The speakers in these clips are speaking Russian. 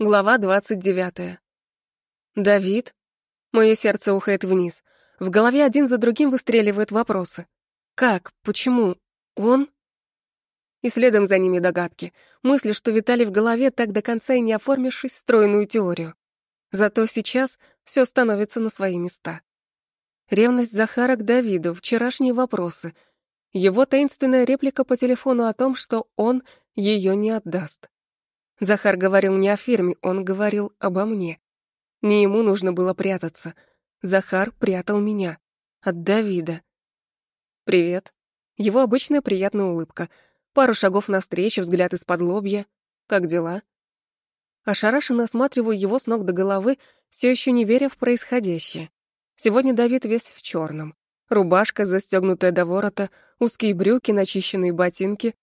Глава двадцать девятая. Давид. Мое сердце ухает вниз. В голове один за другим выстреливают вопросы. Как? Почему? Он? И следом за ними догадки. Мысли, что витали в голове, так до конца и не оформившись стройную теорию. Зато сейчас все становится на свои места. Ревность Захара к Давиду, вчерашние вопросы. Его таинственная реплика по телефону о том, что он ее не отдаст. Захар говорил не о фирме, он говорил обо мне. Не ему нужно было прятаться. Захар прятал меня. От Давида. «Привет». Его обычная приятная улыбка. Пару шагов навстречу, взгляд из-под лобья. «Как дела?» Ошарашенно осматриваю его с ног до головы, все еще не веря в происходящее. Сегодня Давид весь в черном. Рубашка, застегнутая до ворота, узкие брюки, начищенные ботинки.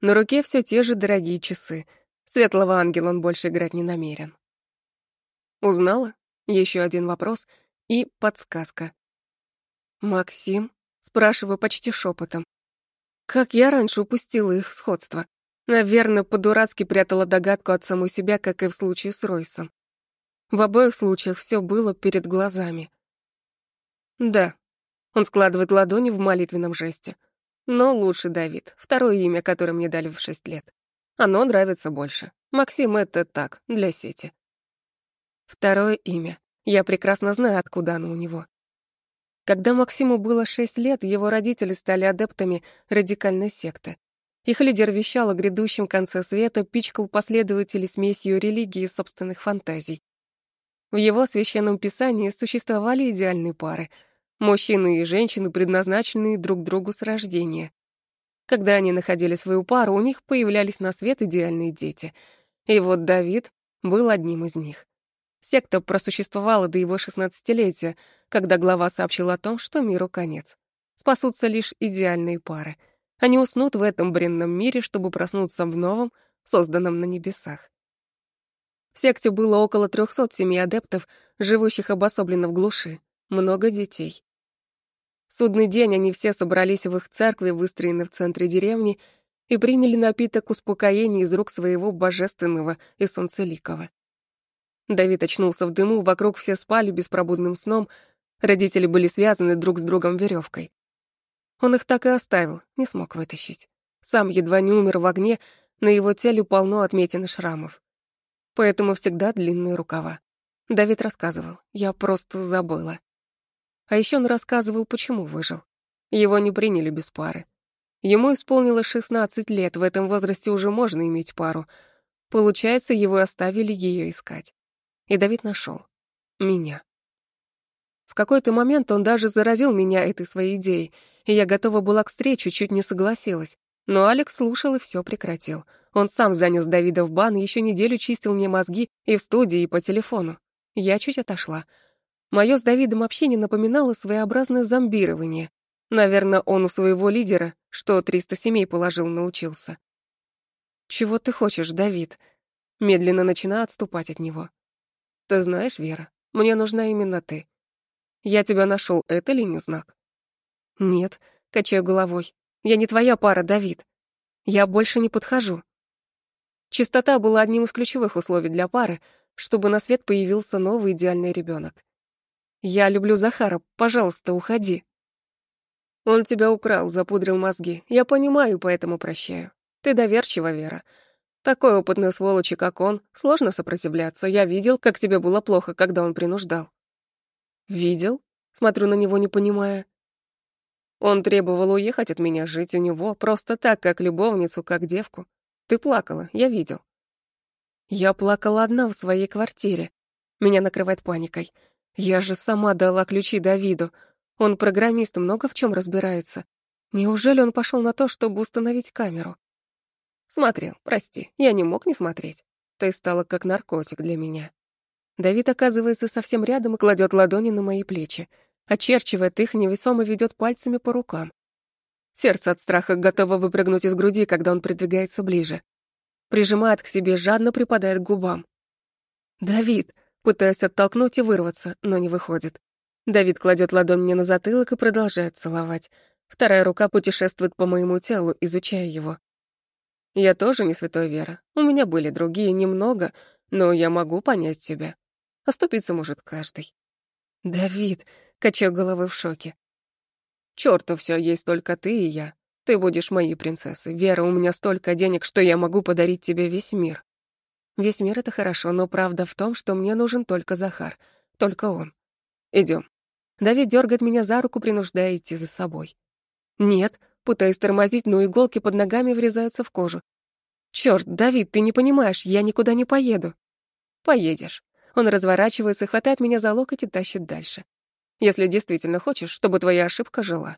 На руке все те же дорогие часы — Светлого ангела он больше играть не намерен. Узнала? Еще один вопрос и подсказка. «Максим?» — спрашиваю почти шепотом. Как я раньше упустила их сходство. Наверное, по-дурацки прятала догадку от самой себя, как и в случае с Ройсом. В обоих случаях все было перед глазами. «Да», — он складывает ладони в молитвенном жесте. «Но лучше Давид, второе имя, которое мне дали в шесть лет. Оно нравится больше. Максим — это так, для сети. Второе имя. Я прекрасно знаю, откуда оно у него. Когда Максиму было шесть лет, его родители стали адептами радикальной секты. Их лидер вещал о грядущем конце света, пичкал последователей смесью религии и собственных фантазий. В его священном писании существовали идеальные пары — мужчины и женщины, предназначенные друг другу с рождения. Когда они находили свою пару, у них появлялись на свет идеальные дети. И вот Давид был одним из них. Секта просуществовала до его шестнадцатилетия, когда глава сообщил о том, что миру конец. Спасутся лишь идеальные пары. Они уснут в этом бренном мире, чтобы проснуться в новом, созданном на небесах. В секте было около трехсот семей адептов, живущих обособленно в глуши, много детей. Судный день они все собрались в их церкви, выстроенной в центре деревни, и приняли напиток успокоения из рук своего божественного и солнцеликого. Давид очнулся в дыму, вокруг все спали беспробудным сном, родители были связаны друг с другом веревкой. Он их так и оставил, не смог вытащить. Сам едва не умер в огне, на его теле полно отметин шрамов. Поэтому всегда длинные рукава. Давид рассказывал, я просто забыла. А еще он рассказывал, почему выжил. Его не приняли без пары. Ему исполнилось 16 лет, в этом возрасте уже можно иметь пару. Получается, его оставили ее искать. И Давид нашел Меня. В какой-то момент он даже заразил меня этой своей идеей, и я готова была к встрече, чуть не согласилась. Но Алекс слушал и все прекратил. Он сам занес Давида в бан, еще неделю чистил мне мозги и в студии, и по телефону. Я чуть отошла — Мое с Давидом общение напоминало своеобразное зомбирование. Наверное, он у своего лидера, что 300 семей положил, научился. «Чего ты хочешь, Давид?» Медленно начинаю отступать от него. «Ты знаешь, Вера, мне нужна именно ты. Я тебя нашел, это ли не знак?» «Нет», — качаю головой, — «я не твоя пара, Давид. Я больше не подхожу». Чистота была одним из ключевых условий для пары, чтобы на свет появился новый идеальный ребенок. Я люблю Захара, пожалуйста, уходи. Он тебя украл, запудрил мозги. Я понимаю, поэтому прощаю. Ты доверчива, Вера. Такой опытной сволочи, как он, сложно сопротивляться. Я видел, как тебе было плохо, когда он принуждал. Видел? Смотрю на него, не понимая. Он требовал уехать от меня, жить у него, просто так, как любовницу, как девку. Ты плакала, я видел. Я плакала одна в своей квартире. Меня накрывает паникой. Я же сама дала ключи Давиду. Он программист, много в чем разбирается. Неужели он пошел на то, чтобы установить камеру? Смотрел, прости, я не мог не смотреть. Ты стала как наркотик для меня. Давид оказывается совсем рядом и кладет ладони на мои плечи. Очерчивает их, невесомо ведет пальцами по рукам. Сердце от страха готово выпрыгнуть из груди, когда он придвигается ближе. Прижимает к себе, жадно припадает к губам. «Давид!» Пытаюсь оттолкнуть и вырваться, но не выходит. Давид кладет ладонь мне на затылок и продолжает целовать. Вторая рука путешествует по моему телу, изучая его. Я тоже не святой Вера. У меня были другие, немного, Но я могу понять тебя. Оступиться может каждый. Давид, качаю головой в шоке. Чёрту всё, есть только ты и я. Ты будешь моей принцессой. Вера, у меня столько денег, что я могу подарить тебе весь мир. Весь мир — это хорошо, но правда в том, что мне нужен только Захар. Только он. Идём. Давид дёргает меня за руку, принуждая идти за собой. Нет, пытаясь тормозить, но иголки под ногами врезаются в кожу. Чёрт, Давид, ты не понимаешь, я никуда не поеду. Поедешь. Он разворачивается, хватает меня за локоть и тащит дальше. Если действительно хочешь, чтобы твоя ошибка жила.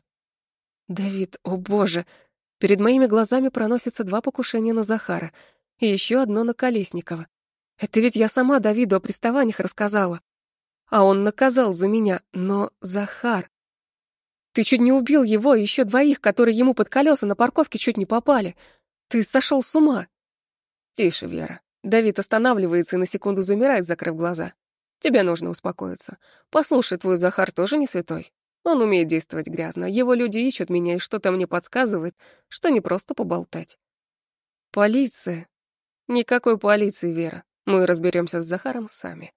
Давид, о боже! Перед моими глазами проносятся два покушения на Захара и еще одно на Колесникова. Это ведь я сама Давиду о приставаниях рассказала. А он наказал за меня, но Захар... Ты чуть не убил его и еще двоих, которые ему под колеса на парковке чуть не попали. Ты сошел с ума. Тише, Вера. Давид останавливается и на секунду замирает, закрыв глаза. Тебе нужно успокоиться. Послушай, твой Захар тоже не святой. Он умеет действовать грязно. Его люди ищут меня, и что-то мне подсказывает, что не просто поболтать. Полиция. Никакой полиции, Вера. Мы разберемся с Захаром сами.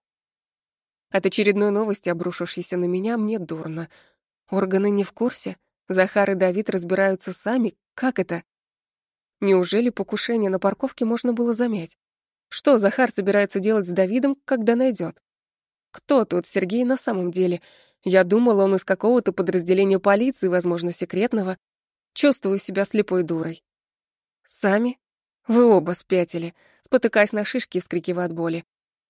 От очередной новости, обрушившейся на меня, мне дурно. Органы не в курсе. Захар и Давид разбираются сами. Как это? Неужели покушение на парковке можно было замять? Что Захар собирается делать с Давидом, когда найдет? Кто тут Сергей на самом деле? Я думала, он из какого-то подразделения полиции, возможно, секретного. Чувствую себя слепой дурой. Сами? Вы оба спятили. Спотыкаясь на шишке, вскрикивая от боли.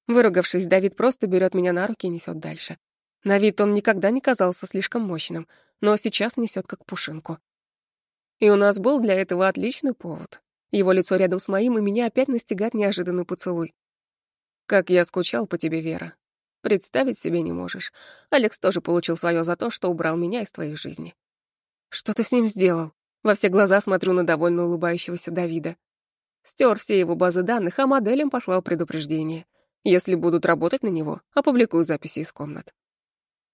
Выругавшись, Давид просто берет меня на руки и несет дальше. На вид он никогда не казался слишком мощным, но сейчас несет как пушинку. И у нас был для этого отличный повод. Его лицо рядом с моим, и меня опять настигает неожиданный поцелуй. «Как я скучал по тебе, Вера. Представить себе не можешь. Алекс тоже получил свое за то, что убрал меня из твоей жизни. Что ты с ним сделал? Во все глаза смотрю на довольно улыбающегося Давида. Стер все его базы данных, а моделям послал предупреждение. Если будут работать на него, опубликую записи из комнат.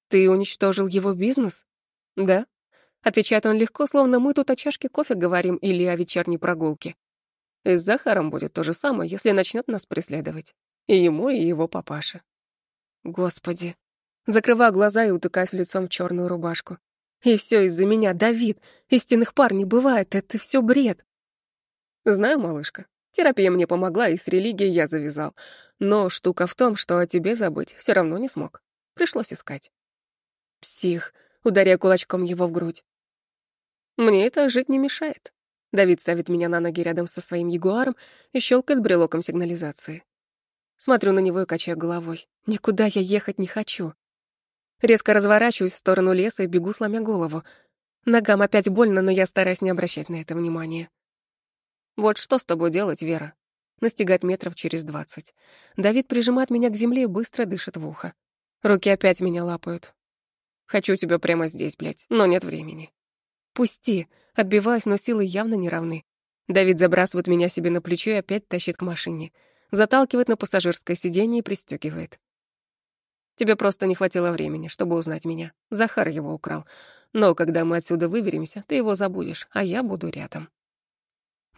Ты уничтожил его бизнес? Да. Отвечает он легко, словно мы тут о чашке кофе говорим или о вечерней прогулке. И с Захаром будет то же самое, если начнет нас преследовать. И ему, и его папаша. Господи. Закрываю глаза и утыкаюсь лицом в черную рубашку. И все из-за меня, Давид. Истинных пар не бывает, это все бред. Знаю, малышка. Терапия мне помогла, и с религией я завязал. Но штука в том, что о тебе забыть все равно не смог. Пришлось искать. Псих, ударяя кулачком его в грудь. Мне это жить не мешает. Давид ставит меня на ноги рядом со своим ягуаром и щелкает брелоком сигнализации. Смотрю на него и качаю головой. Никуда я ехать не хочу. Резко разворачиваюсь в сторону леса и бегу, сломя голову. Ногам опять больно, но я стараюсь не обращать на это внимания. Вот что с тобой делать, Вера? Настигает метров через двадцать. Давид прижимает меня к земле и быстро дышит в ухо. Руки опять меня лапают. Хочу тебя прямо здесь, блядь, но нет времени. Пусти. Отбиваюсь, но силы явно не равны. Давид забрасывает меня себе на плечо и опять тащит к машине заталкивает на пассажирское сиденье и пристегивает. Тебе просто не хватило времени, чтобы узнать меня. Захар его украл. Но когда мы отсюда выберемся, ты его забудешь, а я буду рядом.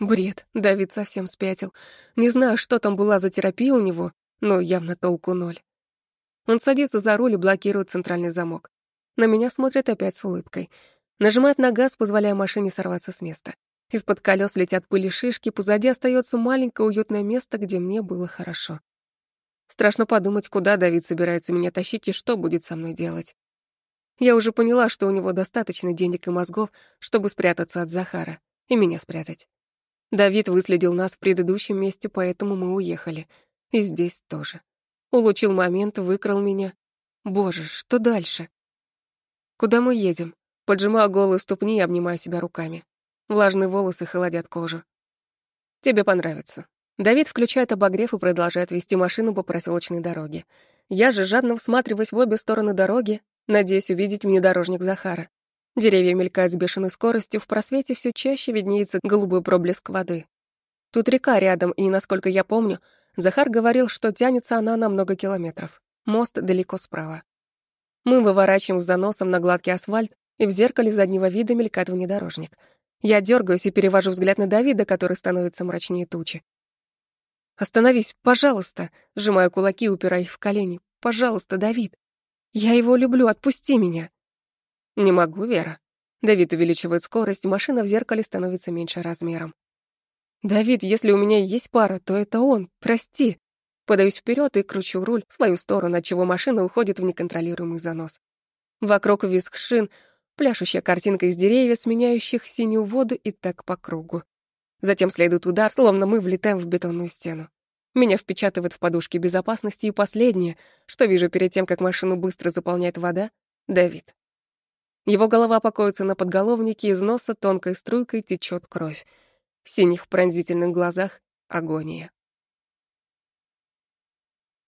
Бред. Давид совсем спятил. Не знаю, что там была за терапия у него, но явно толку ноль. Он садится за руль и блокирует центральный замок. На меня смотрит опять с улыбкой. Нажимает на газ, позволяя машине сорваться с места. Из-под колес летят пыли шишки, позади остается маленькое уютное место, где мне было хорошо. Страшно подумать, куда Давид собирается меня тащить и что будет со мной делать. Я уже поняла, что у него достаточно денег и мозгов, чтобы спрятаться от Захара и меня спрятать. Давид выследил нас в предыдущем месте, поэтому мы уехали. И здесь тоже. Улучил момент, выкрал меня. Боже, что дальше? Куда мы едем? Поджимаю голые ступни и обнимаю себя руками. Влажные волосы холодят кожу. Тебе понравится. Давид включает обогрев и продолжает вести машину по проселочной дороге. Я же жадно всматриваюсь в обе стороны дороги, надеясь увидеть внедорожник Захара. Деревья мелькают с бешеной скоростью, в просвете все чаще виднеется голубой проблеск воды. Тут река рядом, и, насколько я помню, Захар говорил, что тянется она на много километров. Мост далеко справа. Мы выворачиваем с заносом на гладкий асфальт, и в зеркале заднего вида мелькает внедорожник — я дергаюсь и перевожу взгляд на Давида, который становится мрачнее тучи. Остановись, пожалуйста, сжимая кулаки, упирая их в колени. Пожалуйста, Давид. Я его люблю, отпусти меня. Не могу, Вера. Давид увеличивает скорость, машина в зеркале становится меньше размером. Давид, если у меня есть пара, то это он. Прости. Подаюсь вперед и кручу руль в свою сторону, от чего машина уходит в неконтролируемый занос. Вокруг визг шин, пляшущая картинка из деревьев, сменяющих синюю воду и так по кругу. Затем следует удар, словно мы влетаем в бетонную стену. Меня впечатывает в подушки безопасности, и последнее, что вижу перед тем, как машину быстро заполняет вода — Давид. Его голова покоится на подголовнике, из носа тонкой струйкой течет кровь. В синих пронзительных глазах — агония.